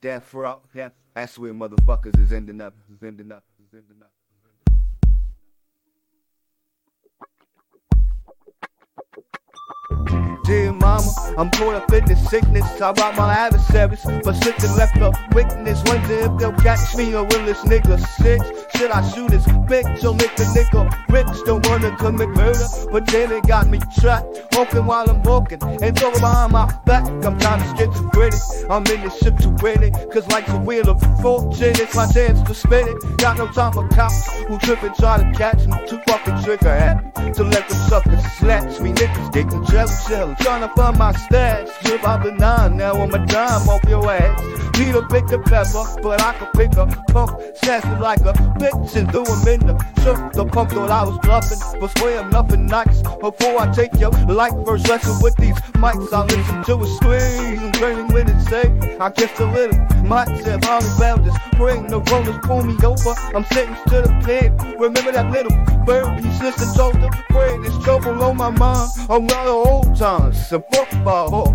death row. Yeah, that's where motherfuckers is ending up, is ending up, is ending up. Mama, I'm caught in sickness. I rob my adversaries, but sick left a witness. Wonder if they'll catch me or will this nigga six? Should I shoot his bitch or make the nigga rich? Don't wanna commit murder, but then it got me trapped. Walking while I'm walking, and talking behind my back. I'm trying to get to gritty. I'm in this shit to win it, cause life's a wheel of fortune. It's my chance to spin it. Got no time for cops who trip and try to catch me. Too fucking trigger happy to let them suckers snatch me. Niggas getting jealous, jealous. Trying to find my stash. Drip out the nine, now I'm a dime off your ass. Need a pick the pepper, but I can pick a pump. Snatch it like a bitch and do him in the shook. The pump thought I was bluffing, but swear I'm nothing nice. Before I take your life first lesson with these mics, I listen to a squeeze and training when it say. I guess a little myself, about this spring. The rollers pull me over, I'm sentenced to the pen. Remember that little bird, he sister told the friend, there's trouble on my mind. I'm not old times, a football.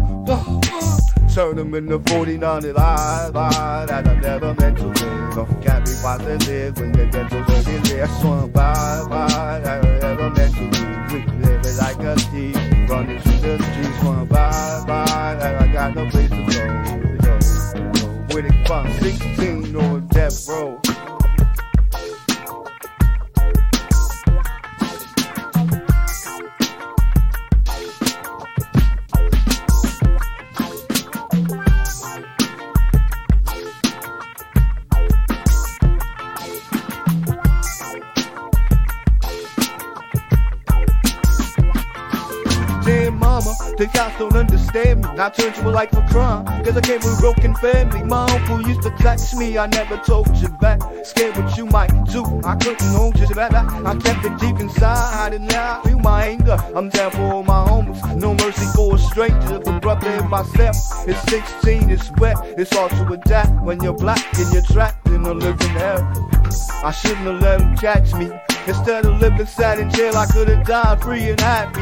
Turn them into 49 and I, I, that I never meant to live. Can't be positive when the end. I swung by, by, that I never meant to live. We live it like a thief, running through the streets. Swung by, by, that I got no place to go. With it from 16 on death row. The cops don't understand me. I turned to a life of crime, cause I came from a broken family. My uncle used to touch me, I never told you back. Scared what you might do, I couldn't hold you better. I kept it deep inside, and now I feel my anger. I'm down for all my homies, no mercy for a stranger. The brother in my myself It's 16, it's wet, it's hard to adapt when you're black and you're trapped in a living hell. I shouldn't have let him catch me. Instead of living sad in jail, I could have died free and happy.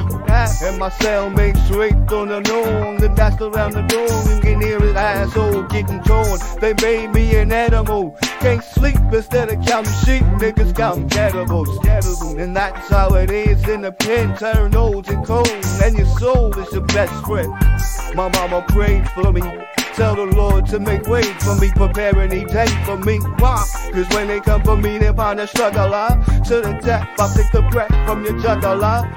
And my cellmate straight on the norm. The danced around the dorm. You can hear his asshole getting torn. They made me an animal. Can't sleep instead of counting sheep. Niggas counting cannibals. And that's how it is in the pen. Turn old and cold. And your soul is your best friend. My mama prayed for me. Tell the Lord to make way for me, prepare any day for me. Why? Cause when they come for me, they find a struggle. I To the death, I take the breath from your juggler.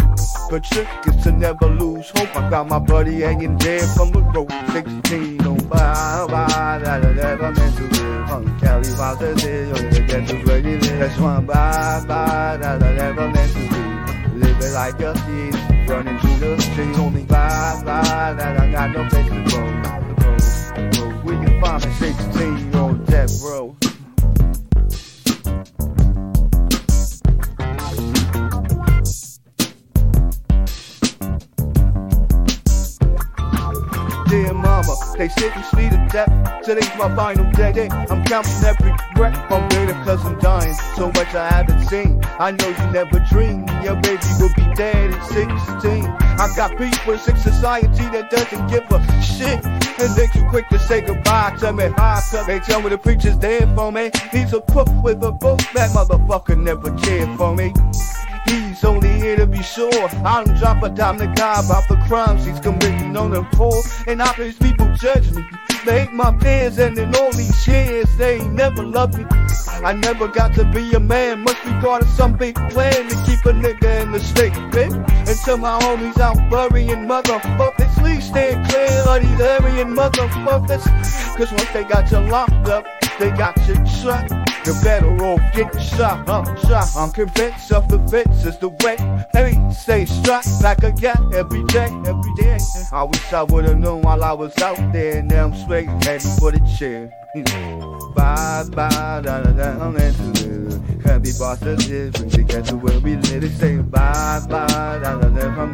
The trick is to never lose hope. I got my buddy hanging dead from the rope. 16 on fire, fire, that I never meant to live. On Cali, positive, on the get to ready live. That's one bye, bye, that I never meant to live. Living like a thief, running through the street. On me, bye, bye, that I got no they sentence me to death. Today's my final day. I'm counting every breath. I'm waiting cause I'm dying. So much I haven't seen. I know you never dreamed your baby will be dead at 16. I got with sick society that doesn't give a shit. And they too quick to say goodbye to me. They tell me the preacher's dead for me. He's a crook with a book. That motherfucker never cared for me. He's only here to be sure. I don't drop a dime to God about the crimes he's committing on the poor. And how these people judge me. They hate my peers and in all these years they ain't never loved me. I never got to be a man. Must be part of some big plan to keep a nigga in the state, bitch. Until my homies out burying motherfuckers. Please stand clear of these burying motherfuckers. Cause once they got you locked up, they got you trapped. You better off getting shot, huh? Shot. I'm convinced of the fence is the way. Me stay strapped like a cat every day, every day. I wish I would've known while I was out there. Now I'm straight heading for the chair. Bye bye, da da da, I'm be positive when you get to where we live. They say bye bye, da da da, I'm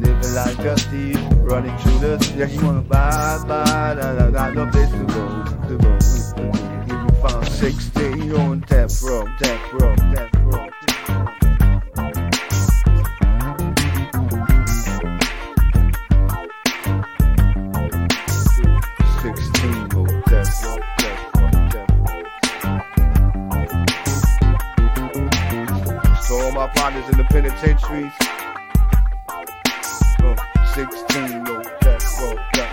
Living like a thief, running through the street. You wanna bye bye, da da da, no place to go, to go. 16 on tap rock, tap rock, tap rock. So all my partners in the penitentiaries. Uh, 16 on that road,